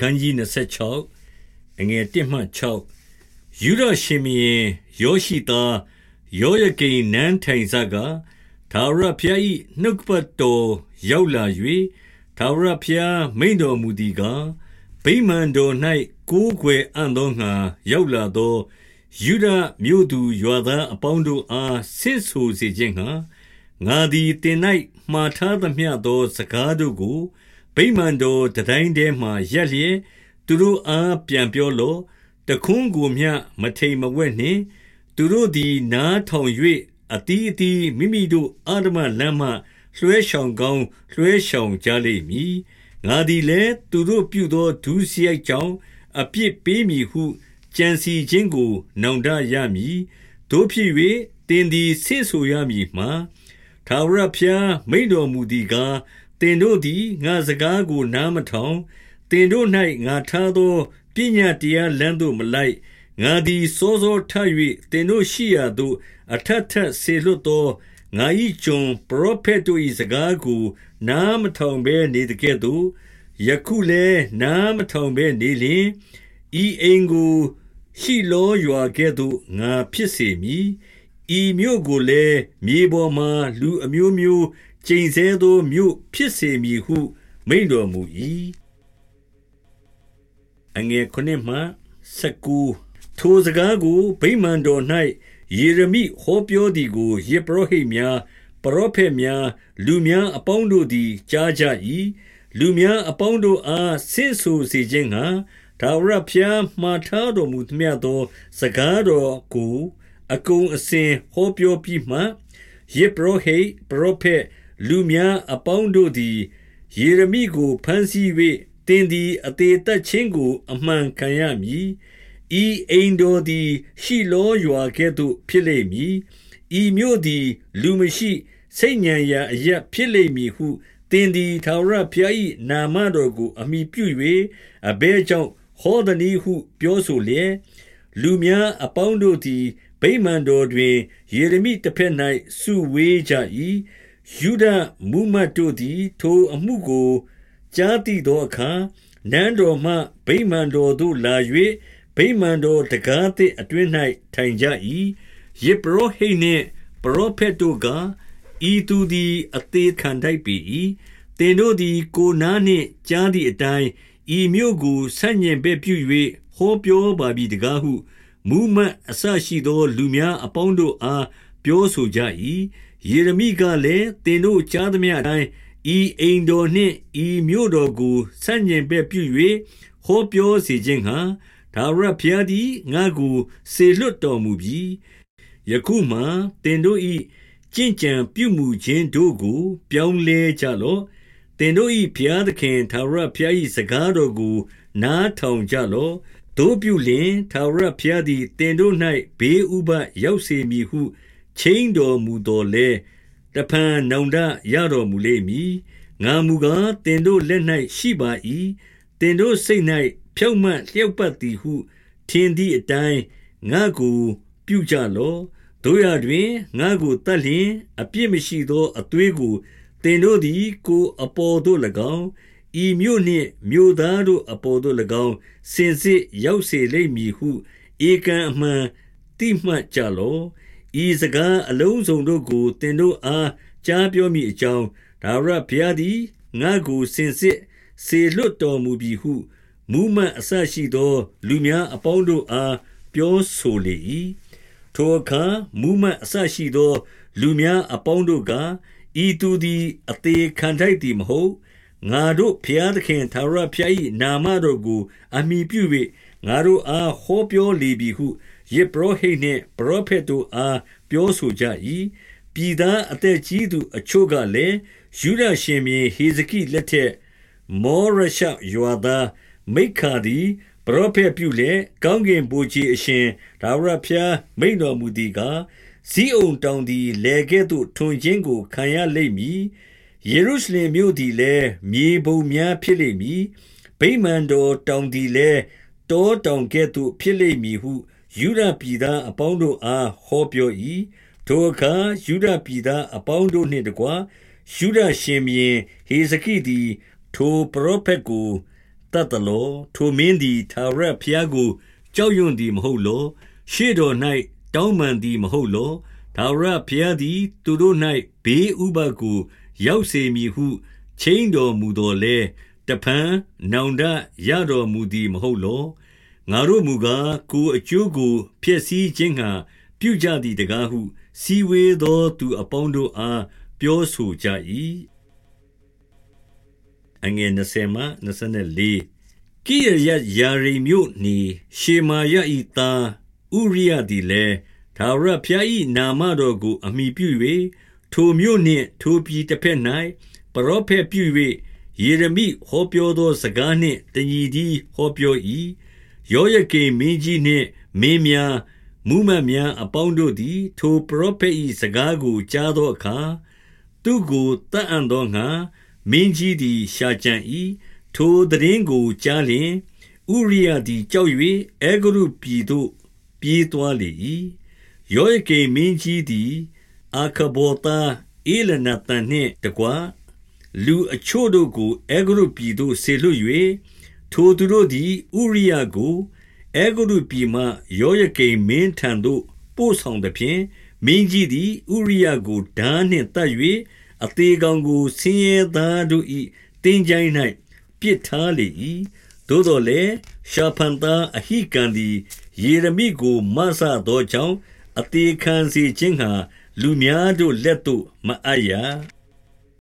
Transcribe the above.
ခန်းကြီး26အငယ်1မှ6ယူဒရှင်မင်းယောရှိသားယောယကိန်နန်းထိုင်စကသာရဖျား၏နှုတ်ပတ်တော်ရောက်လာ၍သာရဖျားမိန်တော်မူသည်ကားဗိမာန်တော်၌ကိုးကွယ်အံ့သောငါရောက်လာသောယူဒမြို့သူရွာသားအပေါင်းတို့အားဆင့်ဆိုစေခြင်းငှာငါသည်တင်၌မှားထားသမျှသောစကားတို့ကိုဗိ မာန်တော်တတိုင်းထဲမှရက်လျက်သူတို့အားပြန်ပြောလော့တခွန်းကိုမျှမထိန်မဝဲ့နှင့် သူတို့သည်နားထောင်၍အတီးအတီးမိမိတို့အာဓမလမ်းမှလွှဲဆောင်ကောင်းလွှဲဆောင်ကြလိမ့်မည်ငါသည်လည်းသူတို့ပြုသောဒုစရိုက်ကြောင့်အပြစ်ပေးမည်ဟုကြံစီခြင်းကိုနောင်တရမည်တို့ဖြစ်၍တင်သည်ဆင့်ဆိုရမည်မှာထာဝရဘုရားမိန်တော်မူသည်ကား တင်တို့သည်ငါစကားကို နားမထောင်တင်တို့၌ငါထားသောပညာတရားလမ်းသို့မလိုက်ငါသည်စောစောထ၍တင်တို့ရှိရာသို့ အထက်ထက်ဆေလွတ်သောငါ၏ကျွန်ပရောဖက်တို့၏စကားကို နားမထောင်ဘဲနေတကဲ့သို့ယခုလည်းနားမထောင်ဘဲနေလျင်ဤအိမ်ကိုရှိလောရွာကဲ့သို့ငါဖြစ်စေမည်ဤမြို့ကိုလည်းမြေပေါ်မှလူအမျိုးမျိုး ကျိန်ဆဲသောမြို့ဖြစ်စေမည်ဟု မိန်တော်မူ၏အငယ်ခုနှစ်မှစကူထိုစကားကိုဗိမာန်တော်၌ယေရမိဟောပြောသည်ကိုယေပရောဟိတ်များပရောဖက်များလူများအပေါင်းတို့သည်ကြားကြ၏လူများအပေါင်းတို့အားဆင့်ဆိုစေခြင်းငှာဒါဝရဖျားမှားထားတော်မူသမျှသော စကားတော်ကို အကုန်အစင်ဟောပြောပြီးမှယေပရောဟိတ်ပရောဖက် လူများအပေါင်းတို့သည် ယေရမိကိုဖမ်းဆီး၍တင်းသည် အသေးသက်ချင်းကို အမှန်ခံရမည်ဤအိမ်တော်သည် ရှိလောရွာကဲ့သို့ ဖြစ်လိမ့်မည်ဤမြို့သည် လူမရှိစိတ်ညံရာအရက်ဖြစ်လိမ့်မည်ဟုတင်းသည်သာရဖျား၏နာမတော်ကို အမိပြု၍အဘဲကြောင့်ဟောသည်ဟုပြောဆိုလျက်လူများအပေါင်းတို့သည်ဗိမာန်တော်တွင်ယေရမိတစ်ဖက်၌စုဝေးကြ၏ ယုဒမူမတ်တို့သည် ထိုအမှုကို ကြားသိသောအခါနန်းတော်မှဗိမာန်တော်သို့လာ၍ဗိမာန်တော်တကားသည့်အတွင်း၌ထိုင်ကြ၏ယေပရောဟိတ်နှင့်ပရောဖက်တို့ကဤသူသည်အသေးခံတိုက်ပေ၏တင်တို့သည်ကိုနားနှင့်ကြားသည့်အတိုင်းဤမြို့ကိုဆန့်ကျင်ဘက်ပြု၍ဟောပြောပါပြီတကားဟုမူးမတ်အဆရှိသော လူများအပေါင်းတို့အားပြောဆိုကြ၏ ယေရမိကလည်းတင်တို့ကြားသမျှအတိုင်းဤအိမ်တော်နှင့်ဤမြို့တော်ကိုဆန့်ကျင်ဘက်ပြု၍ဟောပြောစေခြင်းဟာဒါဝရဘုရားသည်ငါကိုစေလွတ်တော်မူပြီးယခုမှတင်တို့ဤကြင်ကြံပြုမှုခြင်းတို့ကို ပြောင်းလဲကြလော့တင်တို့ဤဘုရားသခင်ဒါဝရဘုရား၏စကားတော်ကို နားထောင်ကြလော့တို့ပြုလင်သာရဖျားသည်တင်တို့၌ဘေးဥပရောက်စေမည်ဟု ချိန်တော်မူတော်လဲတဖန်နောင်တရတော်မူလိမ့်မည်ငါမူကားတင်တို့လက်၌ရှိပါ၏တင်တို့စိတ်၌ဖြောက်မှတ်လျှောက်ပတ်သည်ဟု ထင်သည့်အတိုင်းငါကိုပြုကြလော့တို့ရတွင်ငါကိုတတ်လျင်အပြစ်မရှိသောအသွေးကိုတင်တို့သည်ကိုအပေါ်သို့၎င်းဤမြို့နှင့်မြို့သားတို့အပေါ်သို့၎င်းစင်စစ်ရောက်စေလိမ့်မည်ဟုဧကံအမှန်တိမှတ်ကြလော့ ဤစကားအလုံးစုံတို့ကိုတင်တို့အားကြားပြောမိအကြောင်းဒါဝရဘုရားသည်ငါကိုစင်စစ်စေလွတ်တော်မူပြီဟုမူးမတ်အဆရှိသော လူများအပေါင်းတို့အားပြောဆိုလေ၏ထိုအခါမူးမတ်အဆရှိသော လူများအပေါင်းတို့ကဤသူသည်အသေးခံထိုက်သည်မဟုတ်ငါတို့ဖျားသခင်သာရဖျား၏နာမတော်ကို အမိပြု၍ငါတို့အားဟောပြောလေပြီဟု ယေဘရဟိနှင့်ပရောဖက်တို့အား ပြောဆိုကြ၏ပြည်သားအသက်ကြီးသူအချို့ကလည်းယူဒရှင်မြေဟေဇကိလက်ထက်မောရရှယွာသားမိခါသည်ပရောဖက်ပြုလေကောင်းကင်ဘုရားအရှင်ဒါဝရဖျားမိန်တော်မူသည်ကားဇီးအုံတောင်သည်လေကဲ့သို့ထွန်ခြင်းကိုခံရလိမ့်မည်ယေရုရှလင်မြို့သည်လည်းမြေပုံများဖြစ်လိမ့်မည်ဗိမာန်တော်တောင်သည်လည်းတောတောင်ကဲ့သို့ဖြစ်လိမ့်မည်ဟု ယူဒပြည်သားအပေါင်းတို့အားဟောပြော၏ထိုအခါယူဒပြည်သားအပေါင်းတို့နှင့်တကွယူဒရှင်ဘီဟေဇကိသည် ထိုပရောဖက်ကိုတတ်သလောထိုမင်းသည်ထာဝရဘုရားကို ကြောက်ရွံ့သည်မဟုတ်လောရှေ့တော်၌တောင်းပန်သည်မဟုတ်လောထာဝရဘုရားသည် သူတို့၌ဘေးဥပါကို ရောက်စေမည်ဟုချိန်တော်မူတော်လဲတဖန်နောင်တရတော်မူသည်မဟုတ်လော ငါတို့မူကားကိုအကျိုးကိုဖျက်ဆီးခြင်းငှာပြုကြသည်တကားဟု စီဝေသောသူအပေါင်းတို့အားပြောဆိုကြ၏အငယ်20မှ24ကိရယယာရိမြို့နေရှေမာယဤသားဥရိယသည်လည်းသာရဖျားဤနာမတော်ကို အမိပြု၍ထိုမြို့နှင့်ထိုပြည်တစ်ဖက်၌ပရောဖက်ပြု၍ယေရမိဟောပြောသောစကားနှင့်တညီသည်ဟောပြော၏ ယောယကေမင်းကြီးနှင့်မင်းများမူးမတ်များအပေါင်းတို့သည် ထိုပရောဖက်၏စကားကိုကြားသောအခါသူကိုတတ်အံ့သောငါမင်းကြီးသည်ရှာကြံ၏ထိုသတင်းကိုကြားလျင်ဥရိယသည်ကြောက်၍အေဂရုပြည်သို့ပြေးသွားလေ၏ယောယကေမင်းကြီးသည်အာခဘောသားအေလနာတန်နှင့်တကွလူအချို့တို့ကိုအေဂရုပြည်သို့ဆေလွတ်၍ ထိုသူတို့သည် ဥရိယကိုအေဂရုပြည်မှ ယောယကိမင်းထံသို့ ပို့ဆောင်သည်ဖြင့် မင်းကြီးသည် ဥရိယကိုဓာနှင့်တတ်၍အသေးကောင်ကို ဆင်းရဲသားတို့၏တင်းကြိုင်း၌ပြစ်ထားလေ၏သို့တော်လည်း ရှာဖန်သား အဟိကံသည် ယေရမိကိုမဆသောကြောင့် အသေးခံစေခြင်းဟာလူများတို့လက်သို့ မအပ်ရ